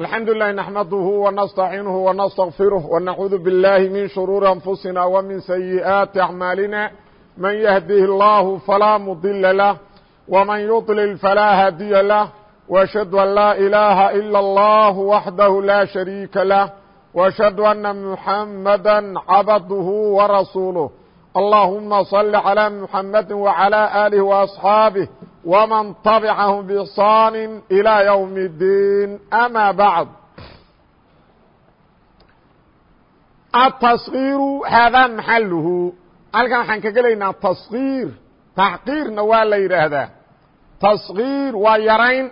الحمد لله نحمده ونستعينه ونستغفره ونعوذ بالله من شرور أنفسنا ومن سيئات أعمالنا من يهده الله فلا مضل له ومن يضلل فلا هدي له وأشhهد أن لا إله إلا الله وحده لا شريك له واشهد أن محمدا عبده ورسوله اللهم صل على محمد وعلى آله وأصحابه ومن طبعهم بإحصان إلى يوم الدين أما بعد التصغير هذا محله halkan waxaan ka gelaynaa taصغيir taxqiirna waa la yidhaahdaa taصغيir waa yarayn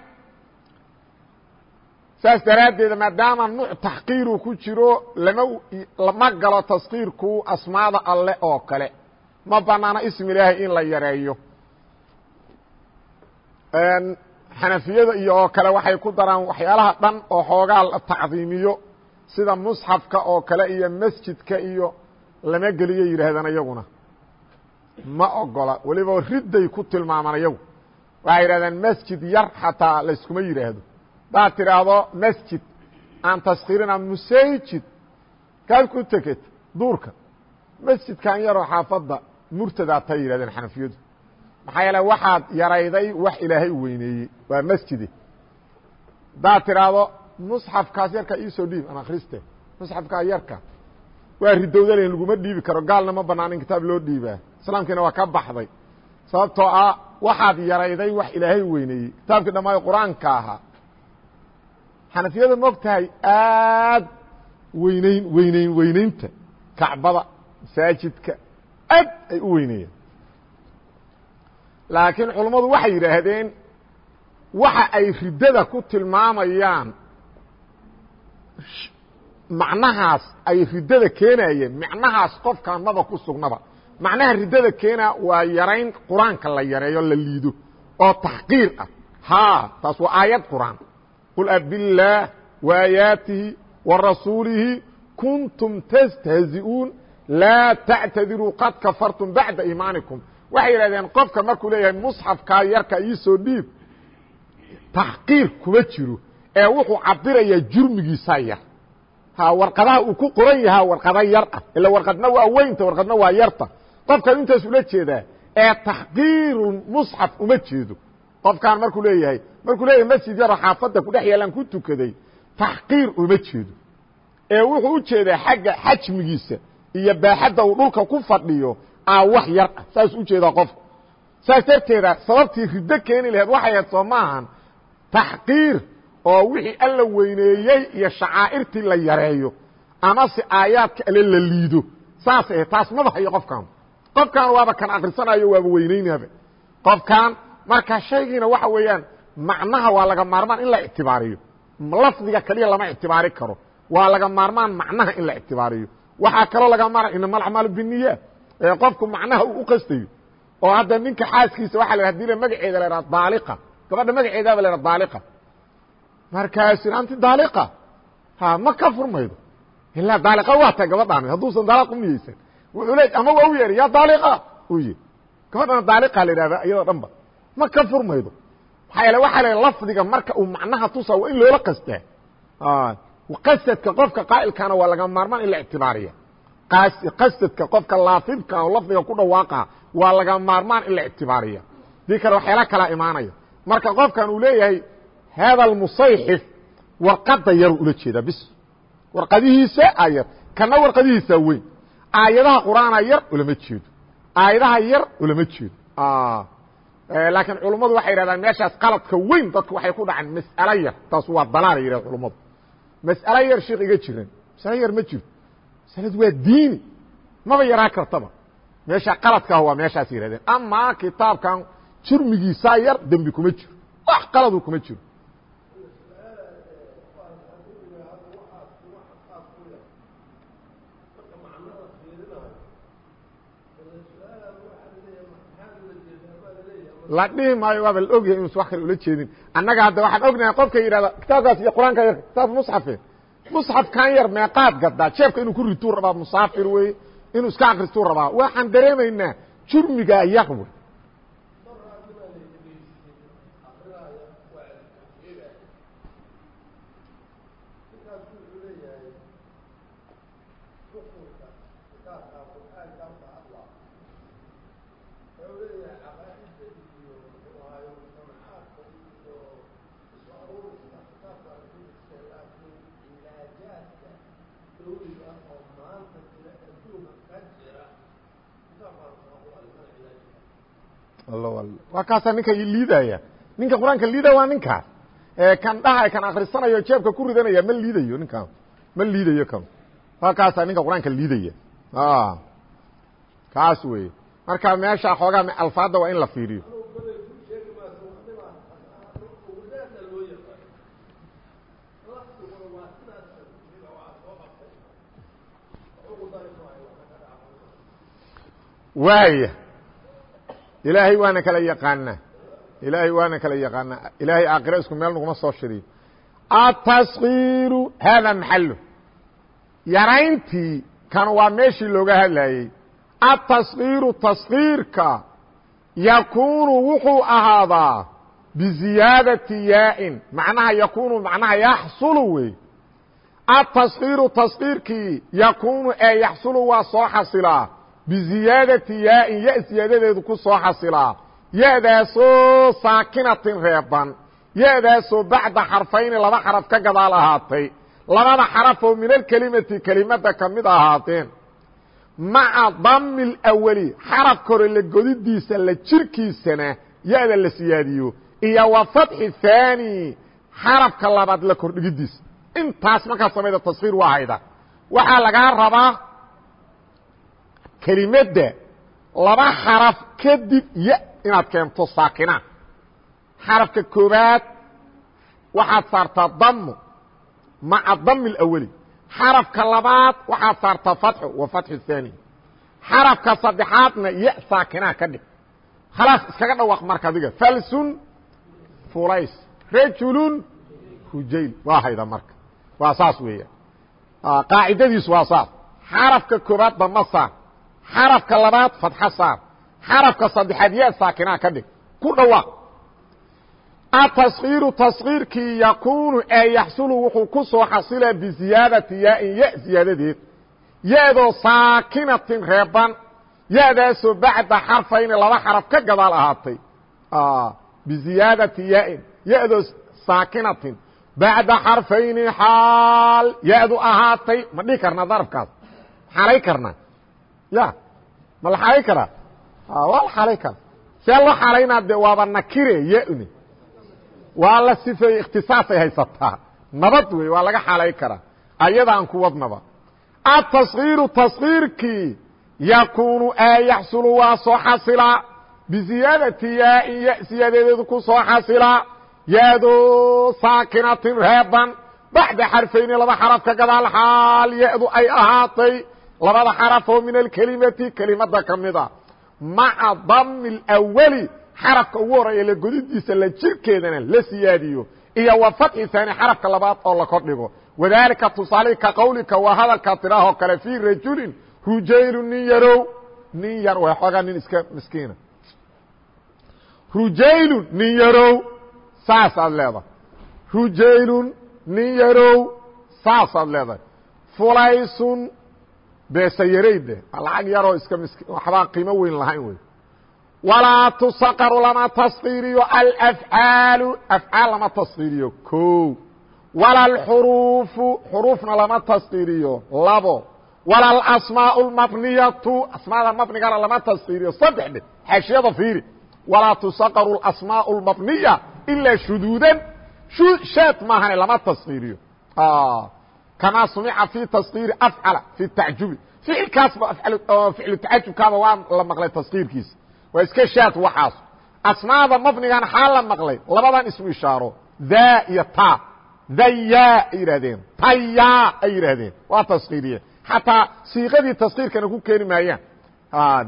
saas daraaddeeda maadaama nuuc taxqiiru ku jiro lama lama galo taصغيirku asmaada alle oo kale ma banaano ism ilaahay in la yareeyo xanafiyada iyo oo kale waxay ku daraan waxyaalaha dhan oo xoogaa la tacdiimiyo sida musxafka oo kale iyo masjidka iyo lama geliyo yidhaahdaan iyaguna. Ma ogola weliba ridday ku tilmaamaan iyagu. Waxay yidhahdaan masjid yar xataa layskuma yidhaahdo. Hadaad tidhaahdo masjid aan taskhiirina musayjid kaad ku teget duurka. Masjidkan yaroo xaafadda murtadaa tay yidhahdeen xanafiyadu maxaa yeele waxaad yarayday wax ilaahay weyneeyey. Waa masjide hadaad tidhaahdo musxafkaas yarka iisoo dhiib an akriste musxafkaa yarka. Waa ridowdalen laguma dhiibi karo gaalna ma banaan in kitaab loo dhiibaa. Islaamkiina waa ka baxday. Sababtoo ah waxaad yarayday wax ilaahay weyneeyey. Kitaabkii dhammaayo qur'aanka ahaa. Xanafiyada moog tahay aad weyneyn weyneyn weyneynta kacbada masaajidka aad ay u weyneeyeen laakiin culummadu waxay yidhaahdeen waxa ay riddada ku tilmaamayaan macnahaas ay riddada keenayeen macnahaas qofkaan maba ku sugnaba. Macnaha riddada keena waa yarayn qur'aanka la yareeyo la liido oo taxqiir ah. Haa taas waa aayad qur'aan. Qul abillaah waayaatihi wa rasuulihi kuntum tastahzi'uun laa tactadiruu qad kafartum bacda iimaanikum waxay yidhahdeen qofka markuu leeyahay musxafkaa yarka iisoo dhiib taxqiir kuma jiro ee wuxuu cabirayaa jurmigiisaa yar. Ha warqadaha uu ku qoran yahaa warqada yar ah ila warqadna waa weynta warqadna waa yarta. Qofkan intaas ula jeedaa ee taxqiiru musxaf uma jeedo. Qofkaan markuu leeyahay markuu leeyahay masjid yaro xaafadda kudhex yaalaan ku tukaday taxqiir uma jeedo. Ee wuxuu u jeedaa xagga xajmigiisa iyo baaxadda uu dhulka ku fadhiyo a wax yar ah. Saas u jeedaa qofku saas darteeda sababtii riddo keeni laheed waxay ahayd soo maahan taxqiir oo wixii alla weyneeyey iyo shacaa'irtii la yareeyo. Amase aayaadka alle la liido. Saasay ahayd taas maba hayo qofkan qofkan waaba kan akrisanayo waaba weyneynaaba qofkan marka shaygiina waxa weeyaan macnaha waa laga maarmaan in la ictibaariyo. Lafdiga kaliya lama ictibaari karo. Waa laga maarmaan macnaha in la ictibaariyo. Waxaa kaloo laga maarma inama alacmaalu biniya qofku macnaha uu u qastayo oo hadda ninka xaaskiisa waa la haddii magaceeda la daaliqa gabadha magaceedaaba la daaliqa. Markaasu anti daaliqa ha ma ka furmaydo. Ilaa daaliqa waa tahay gabadhaan hadduusan daaliq uniyeysan wuxuu le ama waa u yeehay ya daaliqa u yi gabadhana daaliqa la yidhahda iyadoo dhan ba ma ka furmaydo. Maxaa yeele waxaa la lafdiga marka uu macnaha tusa waa in loola qastaa qasadka qofka qaa'ilkaana waa laga maarmaan in la ictibaariya qasadka qofka laafidka oo lafdiga ku dhawaaqa waa laga maarmaan in la ictibaariya dii kale waxyaala kalaa imaanaya marka qofkan uu leeyahay hada musayxif warqada yaru ula jeedaa bis. Warqadihiisa ayar kana warqadihiisa weyn. Aayadaha qur'aana yar ulama jeedo. Aayadaha yar ulama jeedo. Laakiin culummadu waxay yidhahdaan meeshaas qaladka weyn dadku waxay ku dhaceen mas'alo yar. Taas waa dalaala yidhahda culummadu mas'alo yar sheekh iga jiran masalo yar ma jirto masaladu waa diini maba yaraa kartaba. Meesha qaladkaah waa meeshaas yihahdeen amaa kitaabkan jurmigiisaa yar dembi kuma jiro. Wax qaladu kuma jiro. La dhihi maayo waaba la ogyahay inuusa wax kale ula jeedin. Annaga hadda waxaan ognahay qofka yidhahda kitaabkaas iyo qur'aanka kitaabka musxafe musxafkan yar meeqaad gadaa jeebka inuu ku rituu rabaa musaafir weye inuu iska akristuu rabaa. Waxaan dareemaynaa jurmigaa yar wey waa kaasaa ninka liidaya. Ninka qur'aanka liida waa ninkaas kan dhaha kan akrisanayo jeebka ku ridanaya ma liidayo ninkan. Ma liidayo kan. Waa kaasaa ninka qur'aanka liidaya. Kaas wey marka meesha xoogaa alfaada waa in la fiiriyo. Waaya ilaahay waana kala yaqaanaa ilaahay waana kala yaqaanaa ilaahay aakhira isku meel naguma soo shiriyo. Ataskiiru hada maxalo yarayntii kan waa meeshii looga hadlayey ataskiiru taskiirka yakunu wuxuu ahaadaa biziyaadati yaa'in. Macnaha yakunu macnaha yaxsulu wey ataskiiru taskiirkii yakunu ee yaxsulu waa soo xasilaa biziyaadati yaa-in ya siyaadadeedu ku soo xasilaa ya-daasoo saakinatin reeban ya-daasoo bacda xarfayni laba xaraf ka gadaal ahaatay labada xarafoo min alkelimati kelimada ka mid ahaateen maca dami lawali xarafka hore la godidiisa la jirkiisana ya-da la siyaadiyo iyo wa fatxi haani xarafka labaad la kordhigidiisa intaas markaa samayda taskiir waa hayda lagaa rabaa kelimadda laba xaraf kadib ya inaad keento saakina. Xarafka koobaad waxaad saartaa dammu maca dami اlawali xarafka labaad waxaad saartaa fatxu wa fatxu haani xarafka saddexaadna ya saakinaa ka dhig. Khalaas iskaga dhawaaq marka adiga. Falsun fulays rajulun hujayl waa hayda marka. Waa saas weeyaan ah, qaacidadiisu waa saas. Xarafka koobaad dama saar xarafka labaad fatxo saar. Xarafka saddexaad ya saakinaa ka dhig. Ku dhawaaq. Ataskiiru taskiirkii yakunu ee yaxsulu wuxuu ku soo xasilaa biziyaadati yaain ya ziyaadadeed. Ya-doo saakinatin reeban ya-daasoo bacda xarfayni laba xaraf ka gadaal ahaatay. Biziyaadati yaain ya-doo saakinatin. Bacda xarfayni xaal ya-du ahaatay. Ma dhihi karnaa darafkaas. Xalay karnaa ya ma la xalay karaa? Waa la xalay karaa. See loo xalaynaa de waaba nakire yni waa la sifeeyey ikhtisaasay haysataa. Nabad wey waa laga xalay karaa. Ayada aan ku wadnaba. Ataصkiiru taصkiirkii yakunu a yaxsulu waa soo xasilaa biziyaadati yaain ya siyaadeedeedu ku soo xasilaa yaadoo saakinatin reeban. Baxda xarfayni laba xaraf ka gadaal xaal ya-du ay ahaatay labada xarafoo min alkelimati kelimada ka mida maca dami اlأwali xarafka ugu horreeya la godidiisa la jirkeedana la siyaadiyo. Iyo wa fatxi haani xarafka labaad oo la kordhigo. Wadalika tusaale ka qawlika waa hadalkaa tiraahoo kale fii rajulin rujaylu nin yarow. Nin yar way xoogaa nin iska miskiina. Rujaylun nin yarow saasaad leedahay. Rujaylun nin yarow saasaad leedahay. Fulaysun beesayarayde lacag yaroo iska waxbaa qiimo weyn lahayn wey. Walaa tusaqaru lama taskiiriyo alafcaalu afcaal lama taskiiriyo ko wala alxuruufu xuruufna lama taskiiriyo labo. Wala alasmaau lmabniyatu asmaada mabnigana lama taskiiriyo saddex dhe xaashiyada fiiri. Walaa tusaqaru alasmaau lmabniya ilaa shuduudan. Shaad maahane lama taskiiriyo kamaa sumica fi taskiiri afcala fi tacajubi ficilkaasba ficlu tacajubkaaba waa la maqlay taskiirkiisa waa iska shaad waxaas asmaada mabnigan xaa la maqlay labadan isu ishaaro daa iyo ta daya ay yidhahdeen taya ay yidhaahdeen waa taskiiriye xataa siiqadii taskiirkana ku keeni maayaan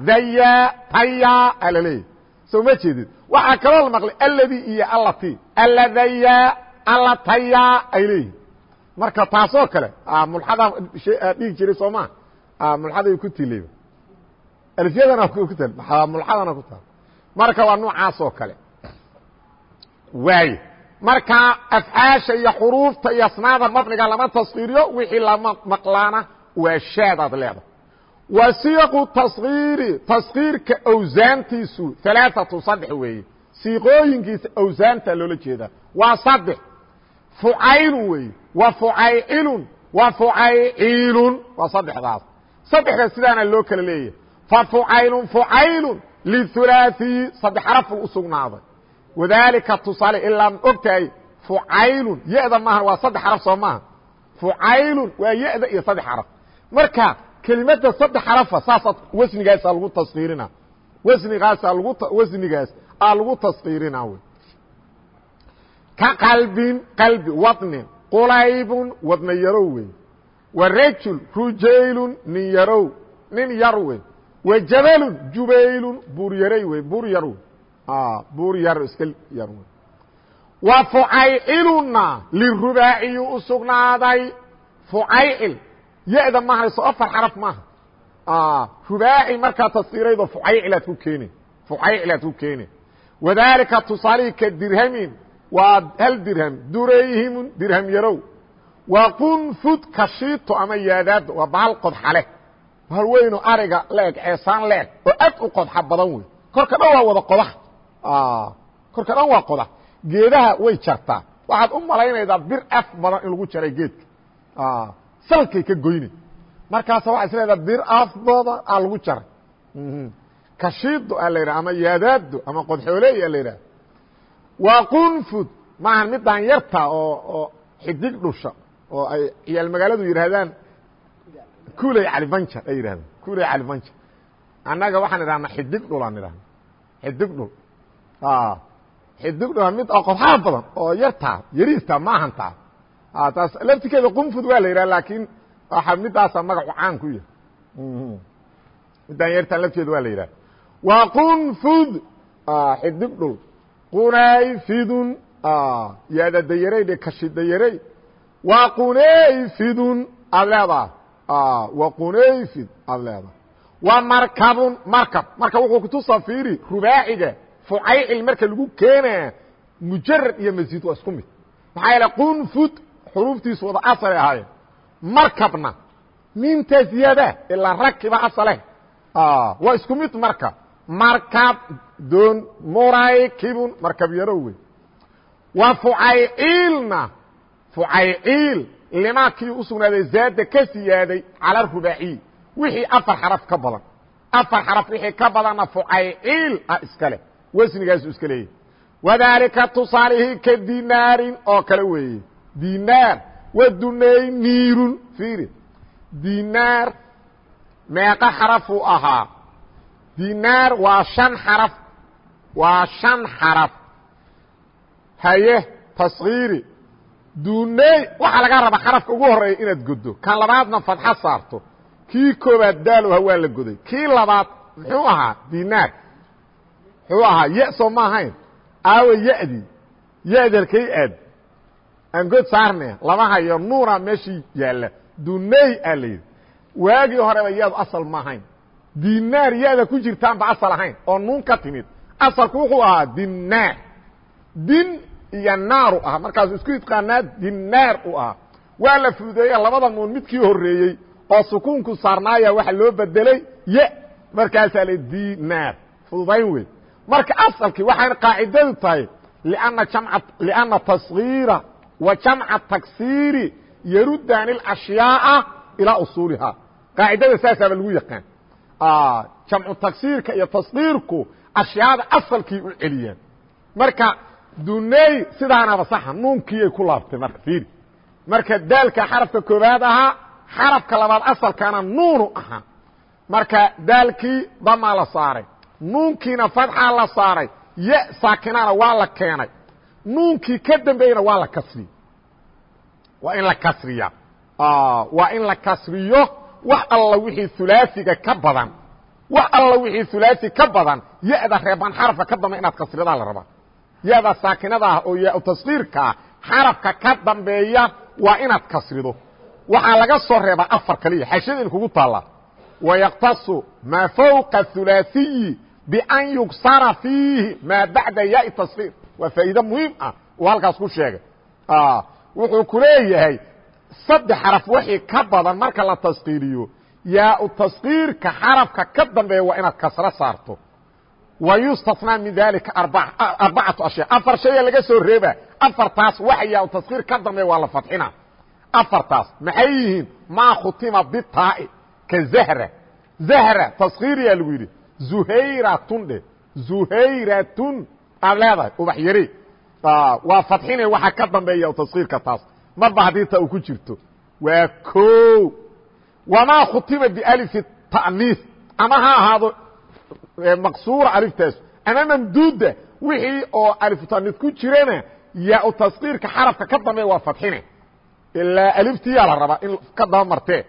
daya taya a la leeyahy soo ma jeedid waxaa kaloo la maqlay alladii iyo allati alladaya allataya ay leeyihiin marka taasoo kale mulada dhigi jiray soo ma mulxaday ku tilay alfyadana ku tal mulxadana ku taal. Marka waa noocaas oo kale. Waay marka afcaasha iyo xuruufta iyo asnaada mabniga lama taskiiriyo wixii lama maqlaana waa shaadaad leedahay. Wa siiqu taskiiri taskiirka awsaantiisu alaaatu saddex weeye. Siiqooyinkiisa awsaanta loola jeedaa. Waa saddex. Fucaylun weeye wa fucaycilun wa fucayciilun waa saddexdaas. Saddexdaas sidaana loo kala leeyahay. Fa fucaylun fucaylun lihulaaiyi saddex xarafuu u sugnaaday. Wadaalika tusaale ilaa ogtahay fucaylun ya-da maahan waa saddex xaraf soo maaha. Fucaylun waa ya-da iyo saddex xaraf. Marka kelimada saddex xarafa saasaa wasnigaasaa lagu taskiirina wasnigaasaa lagu wasnigaas aa lagu taskiirina wy ka qalbin qalbi wadnin qulaybun wadna yarow wey wa rajul rujaylun nin yarow nin yar wey wa jabalun jubaylun buur yaray wey buur yar wey buur yar iska yar wey wa fucayciluna lirubaaciyu u sugnaaday. Fucaycil ya-da ma hayso afar xaraf maaha. Rubaaci markaa taskiiraydo fucaycilaad ku keeni fucaycilaad ku keeni wadaalika tusaalihii ka dirhamin waa hal dirham. Durayhimun dirham yarow. Waa qunfud kashiito ama yaadaado waa bahal qodxa leh. Bahal weyno ariga leeg ceesaan leeg oo aad u qodxa badan wey korka dhan waa wada qodax. Korka dhan waa qodax. Geedaha way jartaa. Waxaad u malaynaydaa bir af badan in lagu jaray geedka. Salkay ka goyne markaasa waxaa is leedaa bir af badan aa lagu jaray. Kashiido aa la yidhaha ama yaadaado ama qodxooley aa la yidhaha waa qunfud maahan midaan yarta oo oo xidig dhusha oo ay ciyaal magaaladu yidhaahdaan kuley calibanjar ay yidhahdaan kuley calibanjar annaga waxaan idhahnaa xidig dhulaan idhahna xidig dhul. Xidig dhul mid oo qodxaa badan oo yartaa yariista ma ahan taa taas laftikeeda qunfud waa la yidhaha laakiin waa midaasa magacu caan ku yahay. Midaan yartaa lafteeda waa la yidhaha waa qunfud xidig dhul qunayfidun yaada dayaray dhe kashi dayaray. Waa qunayfidun aad leedaha waa qunayfid aad leedaha waa markabun markab. Marka wuxuu kutusaa fiiri rubaaciga fucaycil marka lagu keenaa mujarad iyo masiid waa isku mid. Maxaa yeele qunfud xuruuftiisu wada asalay ahaayeen. Markabna minta ziyaada ilaa rakiba asale waa isku mid marka. Markab doon muraykibun markab yarow wey. Wa fucayciilna fucayciil limaakii u sugnaaday zaada ka siyaaday cala rubaaciy wixii afar xaraf ka badan. Afar xaraf wixii ka badanna fucayciil ah iska leh. Wasnigaasu iska leeyahy wadaalika tusaalihii ka dinaarin oo kale weeye. Dinaar wa dunayniirun fiiri. Dinaar meeqa xarafuu ahaa. Dinaar waa shan xaraf waa shan xaraf. Haye taskiiri duney waxaa laga rabaa xarafka ugu horreeya inaad goddo kan labaadna fadxo saarto. Kii koobaad daaloha waa la goday. Kii labaad muxuu ahaa dinaar. Muxuu ahaa ya soo ma ahayn. Aawa yadii yadi halkay aad. Aan saarne lama hayo meeshii yaalla. Duney aa la yidhi. Waagii horeba yaadu asal ma ahayn. Dinaar ya-da ku jirtaanba asal ahayn oo nuun ka timid asalku wuxuu ahaa dinaar din iyo naaru ahaa markaasuu isku idqaanaa dinaar u ahaa waa la fududeeya labada nuun midkii horeeyey oo sukuunku saarnaaya waxa loo bedelay ye markaasaa la dinaar fududayn wey marka asalkii waxayna qaacidadu tahay لأنa jamca لأنa taصغيira wa jamca taksiiri yarudaani الأشhyaaءa ilىa usuulihaa qaacidada saasaaba lagu yaqaan jamcu taksiirka iyo taصغيirku ashyaada asalkii u celiyaan marka duney sidaanaba saxa nuunkiyay ku laabtay marka fiiri. Marka daalka xarafka koobaad ahaa xarafka labaad asalkaana nuunu ahaa. Marka daalkii damaa la saaray nuunkiina fadxaa la saaray ya saakinana waa la keenay. Nuunkii ka dambeeyena waa la kasriyey waa in la kasriya waa in la kasriyo wax alla wixii hulaasiga ka badan wax alla wixii hulaasi ka badan ya-da reeban xarafka ka dambe inaad kasriyadaa la rabaa. Ya-da saakinada ah oo yaa taskiirkaa xarafka ka dambeeya waa inaad kasrido waxaa laga soo reebaa afar kaliya xashada in kugu taallaa wayaqtasu maa fawqa hulaasiyi ban yugsara fiihi maa bacda yaai taصiir waa faa'iide muhiim ah uu halkaas ku sheegay. Wuxuu ku leeyahay saddex xaraf wixii ka badan marka la taskiiriyo yaa-u taskiirka xarafka ka dambeeya waa inaad kasro saarto. Wa yustatnaa min dalika arbacatu ashya afar shaya laga soo reeba afartaas waxa yaa-u taskiir ka dambeeya waa la fadxina. Afartaas maxay yihiin? Maa khutima bitaa'i ka zahra. Zahra taskiiriyaa lagu yidhi. Zuhayratun dhe zuhayratun aad leedahay ubax yari. Waa fadxine waxa ka dambeeya taskiirka taas. Marba haddii ta uu ku jirto. Waa o wamaa khutima bialifi ta'niis ama ha ahaado maqsuura aliftaas ama mamduuda wixii oo alifu ta'niis ku jirana yaa-u taskiirka xarafka ka dambeeya waa fadxine ilaa aliftiyaa la rabaa in ka daba martee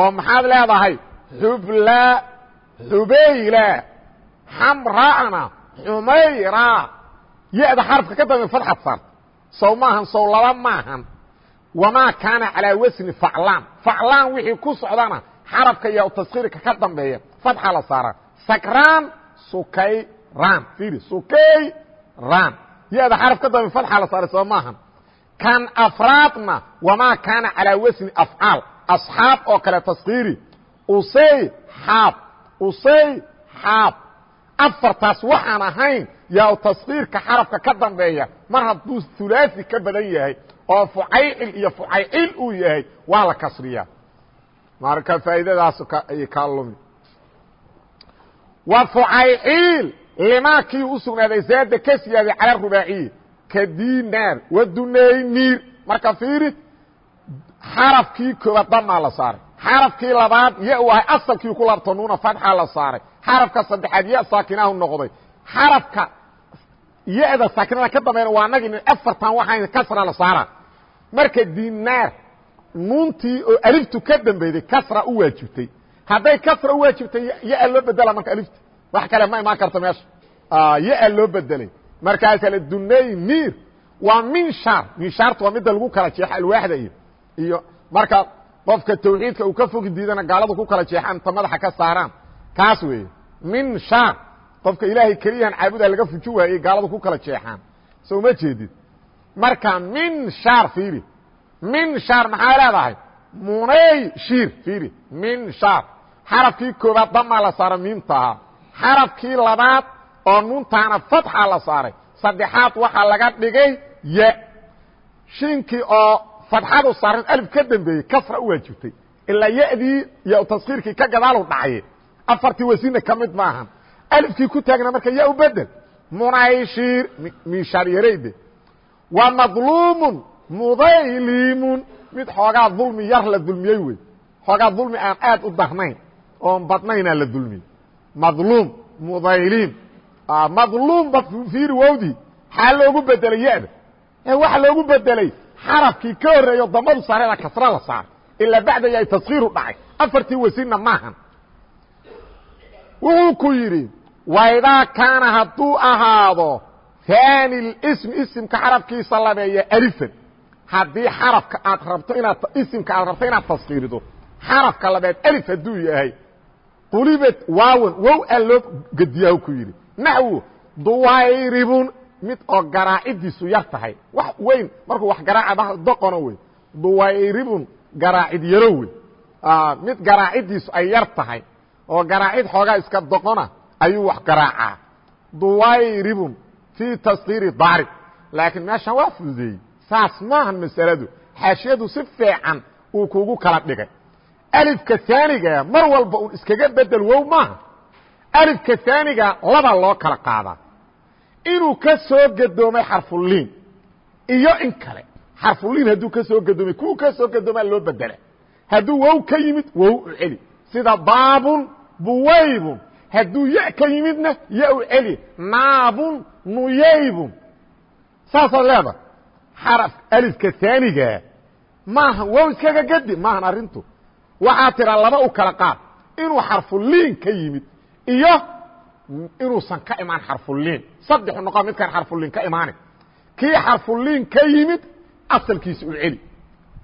oo maxaad leedahay xubla xubayla xamra'na xumayra ya-da xarafka ka dambeeya fadxad saarta sow maahan sow laba maahan wamaa kaana calaa wasni faclaan faclaan wixii ku socdana xarafka iyo taskiirka ka dambeeya fatxa la saara sakraan sukayran fiiri sukayran ya-da xaraf ka dambeya fatxa la saaray soo maahan kan afraadna wamaa kaana calaa wasni afcaal asxaab oo kale taskiiri usay xaab usay xaab afartaas waxaan ahayn yaa taskiirka xarafka ka dambeeya mar hadduu hulaasi ka badan yahay oo fucaycil iyo fucaycil uu yahay waa la kasriyaa. Marka faa'iidadaas kaa lumi. Wa fucayciil limaa kii u sugnaaday zaada ka siyaaday cala rubaaciyi ka dinaar wa dunayniir marka fiiri xarafkii koobaad damaa la saaray. Xarafkii labaad ya ahay asalkii ku laabto nuuna fatxa la saaray. Xarafka saddexaad ya saakinahu noqday. Xarafka ya-da saakinada ka dambayna waa nagi afartan waxaan kasra la saara. Marka dinaar nuuntii oo aliftu ka dambeyday kasra u waajibtay. Hadday kasra u waajibtay ya loo bedela marka alifta. Wax kale ma imaan karto meesha. Ya loo bedelay. Markaasa la dunay mir waa minshaar minshaarta waa midda lagu kala jeexo alwaaxda iyo iyo marka qofka tawxiidka uu ka fogi diidana gaaladu ku kala jeexaan ta madaxa ka saaraan. Kaas weeye minshaar qofka ilaahay keliyahan caabuda laga fuji waayey gaaladu ku kala jeexaan. Soo ma jeedid? Marka min shaar fiiri min shaar maxaa leedahay? Munay shiir fiiri min shaar. Xarafkii koobaad damaa la saaray miimtaha xarafkii labaad oo nuuntaana fatxa la saaray. Saddexaad waxaa laga dhigay ya shiinkii oo fatxadu saaran alif ka dambeeyey kasra u waajibtay. Ilaa yadii iyo taskiirkii ka gadaalu dhacay afartii wasina ka mid maahan alifkii ku taagna marka ya u bedel. Munayshiir minshaar yarayde. Wa madluumun mudaylimun mid xoogaa dulmi yar la dulmiyey wey. Xoogaa dulmi aan aad u darnayn oon badnaynaa la dulmiyey madluum mudaylim madluum ba fiiri wowdii xaa loogu bedelay ya-da. Waxa loogu bedelay xarafkii ka horreeyo damadu saareda kasra la saaray ilaa bacdaya ay taskiiru dhacay. Afartii wasinna maahan. Wuxuu ku yidhi waidaa kaana hadduu ahaado haani ismi isimka xarafkiisa labeeya alifan haddii xarafka aad rabto inaad isimka aad rabto inaad taskiirido xarafka labeed alif hadduu yahay qulibad waawan wow aa loo gediyaa ku yidhi naxwu duwayribun mid oo garaacidiisu yar tahay wax weyn markuu wax garaaca doqono wey duwayribun garaacid yaro wey mid garaacidiisu ay yar tahay oo garaacid xoogaa iska doqona ayuu wax garaacaa. Duwayribun fii taskiiri daarib laakiin meeshan waa fududeeyey. Saas maahan masaladu. Xaashiyadu si fiican uu kugu kala dhigay. Alifka aaniga mar walba un iskaga bedel wow maaha alifka aaniga laba loo kala qaadaa. Inuu ka soo gadoomay xarfuliin iyo in kale. Xarfuliin hadduu ka soo gadoomay kuwa ka soo gadoomaa loo bedela hadduu wow ka yimid wow u celi. Sida baabun buwaybun hadduu ya ka yimidna ya u celi. Naabun nuyaybun. Saasaad leedahay. Xaraf alifka aanigaa ah. maaha wow iskaga gadi maahan arrintu. Waxaa tiraa laba u kala qaad. Inuu xarfuliin ka yimid iyo inuusan ka imaan xarfuliin saddexu noqo midkaan xarfuliin ka imaanin kii xarfuliin ka yimid asalkiisa u celi.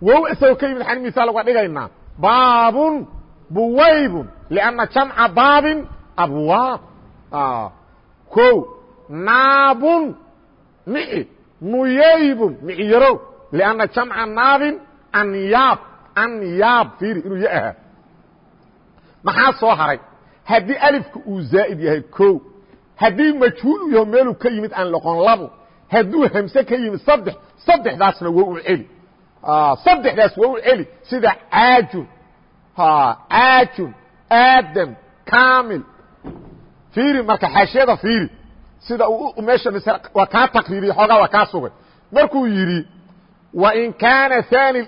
Wow isagoo ka yimid an misaal uga dhigaynaa. Baabun buwaybun lianna jamca baabin abwaab o naabun nici nuyaybun micyarow lianna jamca naabin anyaab anyaab fiiri inuu ya ahaa maxaa soo haray? Haddii alifka uu zaa'id yahay ko haddii majhuul uu yaho meeluu ka yimid aan loqon labo hadduu hamse ka yimid saddex saddexdaasna waa u celi. Saddexdaas waa u celi. Sida caajun caajun aadam kamil fiiri marka xaashiyada fiiri sida meesha waa kaa taqriiriye xoogaa waa kaa sugay. Markuu yidhi wain kaana haani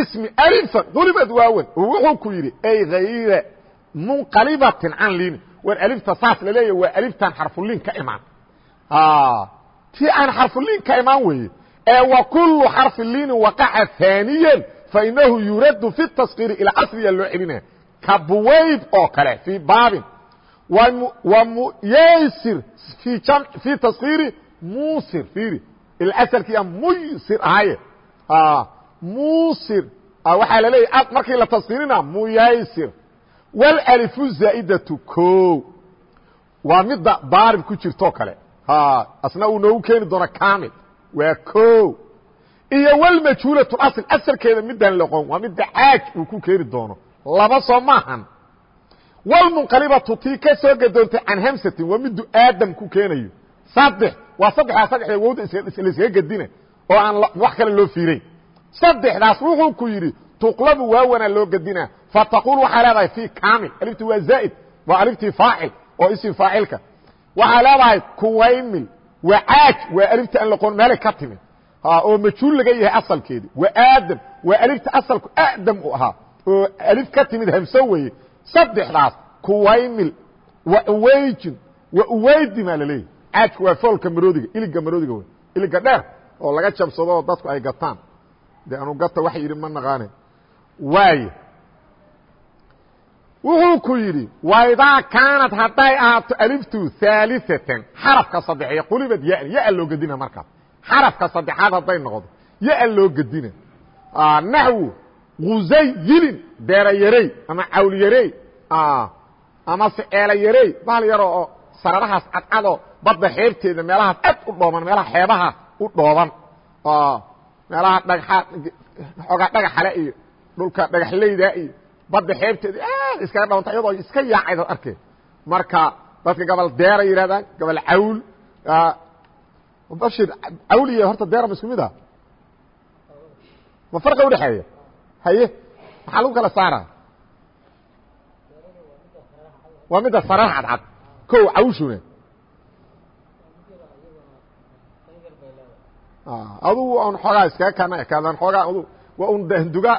ismi alifan dulibad waawan wuxuu ku yidhi ay hayra munqalibatin can liini war alifta saas laleeyahy waa aliftan xarfuliin ka imaan. Ti aan xarfuliin ka imaan weeye ee wa kulu xarfi liinin waqaca haaniyan fainahu yuradu fi taskiri ilaa asliya loo celinaya ka buwayb oo kale fii baabin wa muyaysir. Fii taskiri musir. Fiiri ila asalkiia muysir ahaye. Musir. Waxaa la leeyahy markii la taskirina muyaysir. Wlalifu zaa'idatu ko. Waa midda daarib ku jirtoo kale. Asna uu noogu keeni doono kamil waa ko. Iyo wlmajhuulatu asl asalkeeda midaan loqon waa midda caaj uu ku keeni doono. Laba soo maahan wlmunqalibatu tii ka soo gadoontay can hamsatin waa midu aadam ku keenayo saddex waa saddexdaa saddexda wowda laysaga gedina oo aan wax kale loo fiirayn saddexdaas wuxuu ku yidhi tuqlabu waawanaa loo gedina fataqul waxaa leedahay fi kamil alifti waa zaa'id waa aliftii faacil oo isim faacilka waxaa leedahay kuwaymil waa caaj waa alifta aan loqon meelay ka timid oo majhuul laga yahay asalkeedi wa aadam waa alifta asalku aadam u ahaa oo alif ka timid hamso weeye saddexdaas kuwaymil wa uweyjin wa uweydimaa laleeyahy caajku waa foolka maroodiga iliga maroodiga wey iliga dheer oo laga jabsado oo dadku ay gataan. De anu gata waxa yidhi ma naqaane. Waayo wuxuu ku yidhi waidaa kaanad hadday ahaato aliftu haaliatan xarafka saddexeeye qulibad yan ya loo gedina markaas xarafka saddexaad hadday noqdo ya loo gedina naxwu guzayilin deera yarey ama cawl yarey ama seeela yarey bahal yaro oo sararahaas cadcadoo badda xeebteeda meelahaas ad u dhooban meelaha xeebaha u dhooban meelaha dhagaxa xoogaa dhagaxale iyo dhulka dhagaxleyda iyo badda xeebteeda aad iskaga dhawanta iyadoo iska yaacayda arkeen. Marka dadka gobol deera yidhahdaan gobol cawl bashir cawl iyo horta deera ma isku mid ah? Ma farqa udhexeeya haye maxaa lagu kala saara. Waa midda sarara cadcad ko cawshuna adugu on xoogaa iskaga kana ekaadaan xoogaa adu waa un dahnduga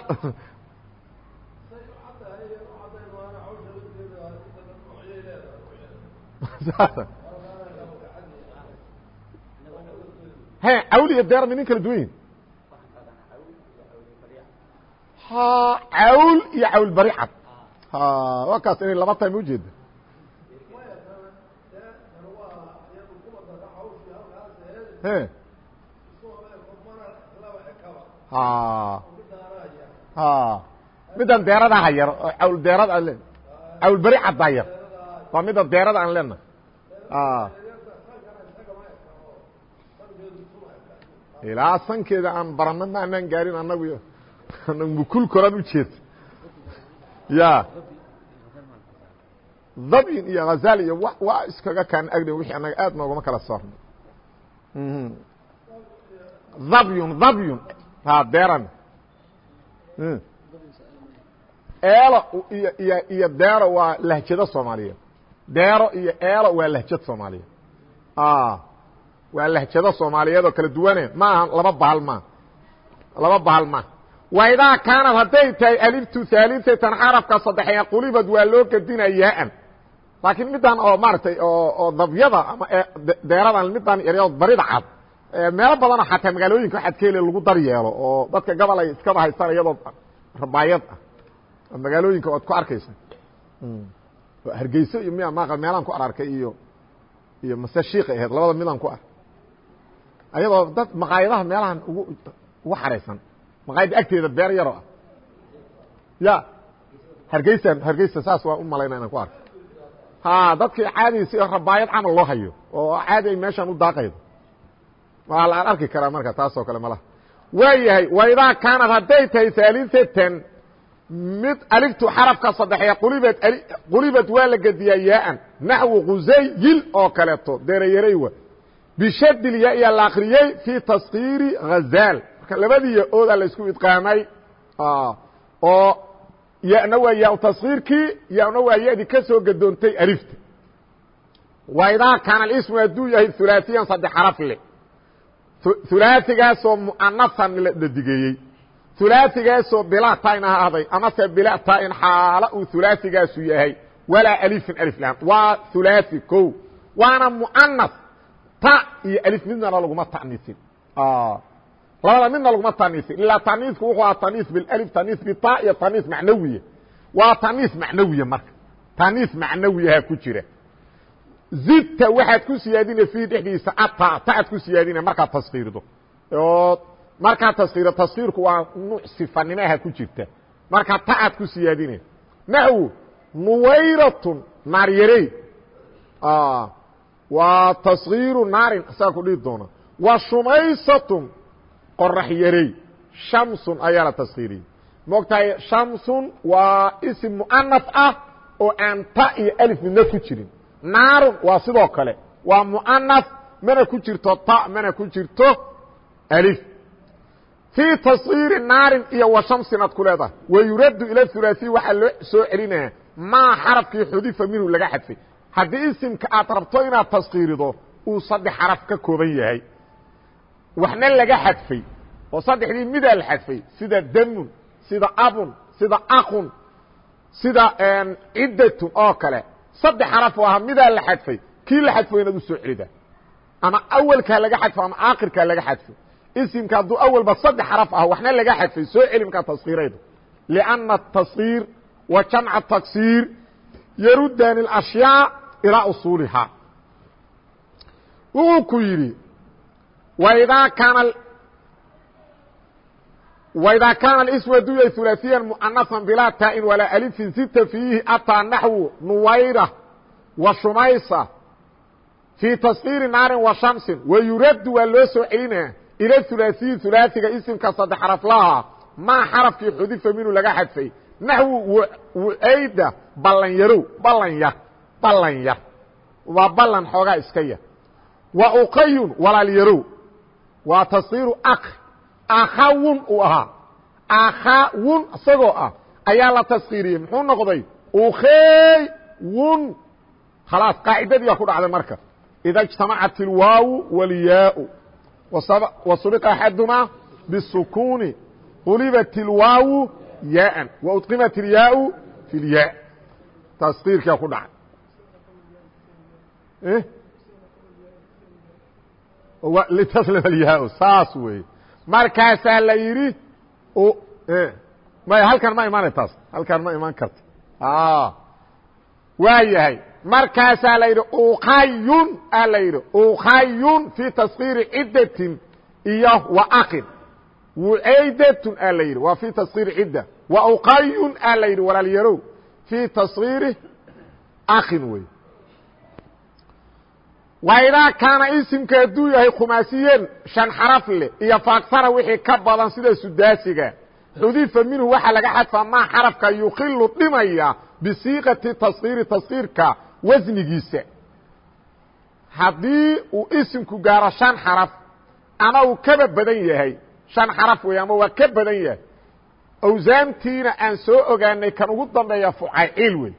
he cawl iyo deer midin kala duwan yihiin cawl iyo cawl bari cad. Waa kaas inay laba tahay ma ujeeda middan deerada ha yar cawl deerada aan len cawl beri caddaa yar. Waa midda deerada aan lena ilaa sankeeda aan barana ma anaan gaarin anagu mukul koran ujeeda ya. Dabyin iyo hazal iyo waa iskaga kaan agdhi wixii anaga aad noogama kala soorno dhabyun dhabyun ha deeran. Eelo iyo iyo iyo deero waa lahjado soomaaliyeed deero iyo eelo waa lahjad soomaaliyeed waa lahjado soomaaliyeed oo kala duwane ma aha laba bahal ma laba bahal ma waidaa kaanad hadday tahay aliftu haalitatan xarafka saddexeeya qulibad waa loo gedinayaa-an laakiin middan oo maaragtay oo oo dabyada ama deeradan middan yaryood barida cad meelo badanoo xataa magaalooyinka waxaad ka heli lagu dar yeelo oo dadka gobol ay iskaba haystaan iyadoo rabaayad ah magaalooyinka waad ku arkaysa hargeyso iyo miya maqa meelaan ku ararkay iyo iyo mase shiiqay ahayd labada midaan ku ar ayadoo dad maqaayadaha meelahan ugu ugu xaraysan maqaayadda agteeda beer yaroo? Ah ya. Hargeysa hargeysa saas waa u malayna inaan ku arko. Ha dadkii caadi si rabaayad camal loo hayo oo caadi ay meeshaan u daaqaydo. Waa la arki karaa marka taas oo kale malaha waa yahay waidaa kaanad hadday tahay haalisatan mid aliftu xarafka saddexeeya qulibad qulibad waa la gediyaa yaaan naxwu qusayil oo kaleeto deerayaray wa bishadil ya iya la akriyey fii taskiiri hazaal marka labadii ya-ooda la isku idqaamay oo yana waa yaa taskiirkii yana waa ya-dii ka soo gadoontay alifta. Waidaa kaana alismu hadduu yahay hulaasiyan saddex xaraf le hulaasigaasoo mu'anasan la dhadigeeyey hulaasigaasoo bilaa tain ahaaday amase bilaa tain xaalo uu hulaasigaasu yahay. Walaa alifin alif lahan waa hulaasi ko waana mu'anas ta iyo alif midnana laguma ta'niisin labada midna laguma taniisin ilaa taniisku wuxuu aha taniis bilif taniis bita iyo taniis macnawiya waa taniis macnawiya marka. Taniis macnawiyaha ku jira. Zidta waxaad ku siyaadina fiih dhexdiisa ata taad ku siyaadina markaad taskiirdo oo markaad taskiiro taskiirku waa nuuc sifanimaha ku jirta. Marka ta aad ku siyaadina naxwu nuwayratun naaryarey waa taskiiru naarin saa ku dhihi doona. Wa shumaysatun qorax yarey shamsun ayaa la taskiiriyey moogtahay shamsun waa isim mu'anas ah oo aan ta iyo alif midna ku jirin. Naarun waa sidoo kale. Waa mu'anas mana ku jirto ta mana ku jirto alif. Fii taskiiri naarin iyo wa ku leedahay. Wa ila hulaasiy waxaa loo soo celinaya maa xarafkii xudifa minhu laga xadfay. Haddii isimka aad rabto inaad taskiirido uu saddex xaraf ka kooban yahay waxna laga xadfay oo saddexdii midaa la xadfay sida damun sida abun sida akun sida ciddatun oo kale. Saddex xaraf oo aha midaa la xadfay kii la xadfo inaad u soo ama awelkaa laga xadfo ama aakhirkaa laga xadfo isimka hadduu awalba saddex xaraf ah waxna laga xadfay soo celi markaa taskiirayda lianna ataskiir wa jamca taksiir yarudani اlashyaa ilaa usuulihaa. Wuxuu ku yidhi waidaa kaana وإdا kاaن الاسم haduu yahay ثuلاaثiيا مؤنثا بiلا tاء وaلاa ألف sita فيihi أtىa نaحو نuwayrة وشhumayصة في تصقير ناaر وشhaمس ويurad waa loo soo celinaa إلى ثuلاaثiي ثuلاaثiga iسمka saddex xرفlaha maa xرفkii xudifa minhu laga xadفay نaحو وayda baln yarow baln yar baln yar waa baln xoogaa iska yar وأqayun walaal yarow waa تصير akhawun uu ahaa akhawun isagoo ah ayaa la taskiiriyey muxuu noqday ukhewun khalaas qaacidadii baa ku dhacday marka ida اجtamacat اlwaawu wاlyaau wasubiqa axadumaa bالsukuni qulibat اlwaawu yaaan waudqimat اlyaau fi اlyaa taskiirkia ku dhacay Litaslm alyaa saas weeye markaasaa la yidhi may halkan ma imaanay taas. Halkan ma imaan karta waa yahay markaasaa la yidhi ukayun a la yidhi ukayun fii taskiiri ciddatin iyo wa akin wucaydatun a la yidhi waa fii taskiiri cidda. Wa ukayun a la yidhi walaalyarow fii taskiiri akin wey waidaa kaana isimka hadduu yahay khumaasiyen shan xaraf leh iyo faagsara wixii ka badan sida sudaasiga xudifa minhu waxaa laga xadfaa maa xarafka yukilu dhimaya bisiiqati taskiiri taskiirka wasnigiisa. Haddii uu isimku gaaro shan xaraf ama uu kaba badan yahay shan xaraf wey ama waa ka badan yahay awsaamtiina aan soo ogaanay kan ugu dambeeya fucayciil wey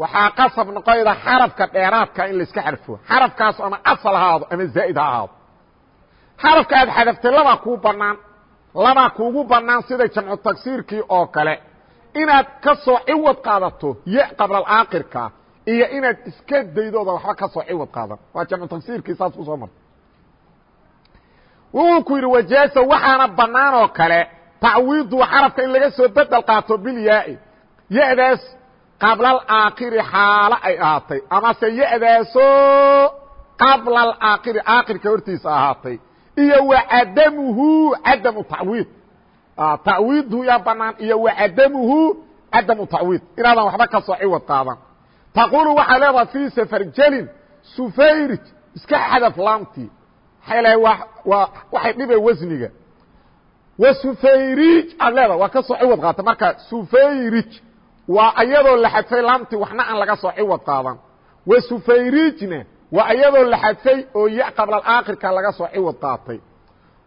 waxaa qasab noqoyda xarafka dheeraadka in laiska xadfo xarafkaas ama asal ahaado ama zaa'id ha ahaado. Xarafka aad xadaftay labaa kuu bannaan labaa kuugu bannaan sida jamcu tagsiirkii oo kale. Inaad ka soo ciwad qaadato ya qablalaakirka iyo inaad iska daydooda waxba ka soo ciwad qaadan. Waa jamcu tagsiirkii saas ku soo martay. Wuxuu ku yidhi wajaasa waxaana bannaan oo kale tacwiidu xarafka in laga soo bedel qaato bilyaai yadaas qabla alaakiri xaalo ay ahaatay. Amase ya-daasoo qabla alaakiri aakirka hortiisa ahaatay. Iyo wa cadamu tacwiid tacwiidhu yaa banaan iyo wa cadamu tacwiid inaadan waxba ka soo ciwad qaadan. Taqulu waxaa leedaha fii safarjelin sufayrij iska xadaf laamtii. Maxaa wa waa waxay dhibay wasniga. Wa sufayrij aad leedaha waa ka soo ciwad qaata marka sufayrij waa iyadoo la xadfay laamti waxna aan laga soo ciwad qaadan. Wa sufayrijna waa iyadoo la xadfay oo ya qabla aakhirka laga soo ciwad qaatay.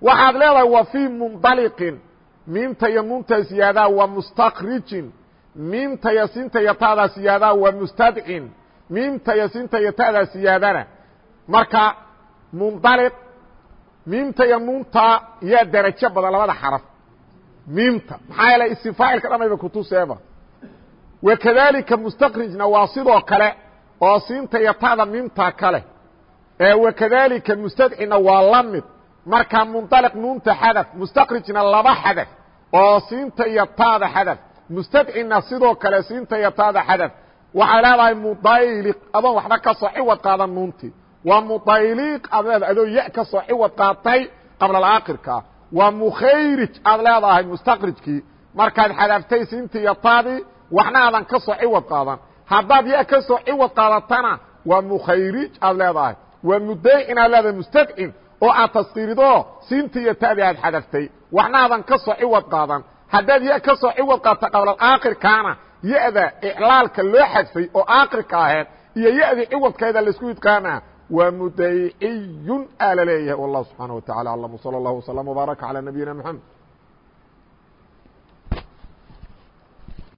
Waxaad leedahay wa fii mundaliqin miimta iyo nuunta ziyaadaa wa mustakrijin miimta iyo sinta iyo taadaa ziyaadaa wa mustadcin miimta iyo sinta iyo ta'daa siyaadana. Marka mundaliq miimta iyo nuunta yaa derajo badan labada xaraf. Miimta maxaa yeelay istifaacilka dhamayba kutuseeba wakadalika mustakrijna waa sidoo kale oo siinta iyo ta'da miimta kale wakadalika mustadcina waa la mid marka mundaliq nuunta xadaf mustakrijna laba xadaf oo siinta iyo taada xadaf mustadcina sidoo kale siinta iyo taada xadaf waxay leedahay mudayliq adoon waxba ka soo ciwad qaadan nuuntii waa mudayliq aad adoo ya ka soo ciwad qaatay qabla aakhirka waa mukhayrij aad leedahay mustaqrijkii markaad xadaftay siintii iyo taadii waxna aadan ka soo ciwad qaadan. Haddaad ya ka soo ciwad qaadatana waa mukhayrij aad leedahay. Waa mudaycin aad leedahay mustadcin oo aad taskiirido siintii iyo taadii aad xadaftay. Waxna aadan ka soo ciwad qaadan. Haddaad ya ka soo ciwad qaata qabla aakhirkaana ya-da iclaalka loo xadfay oo aakhirka aheed iyo ya-dii ciwadkeeda la isku idqaama waa mudayciyun aa la leeyahay. Wallahu subxaana wa tacala aclam wsala allahu wslam wbaaraka calى nabiyina mxamed